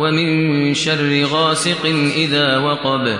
وَمِن شَرِّ غَاسِقٍ إِذَا وَقَبَ.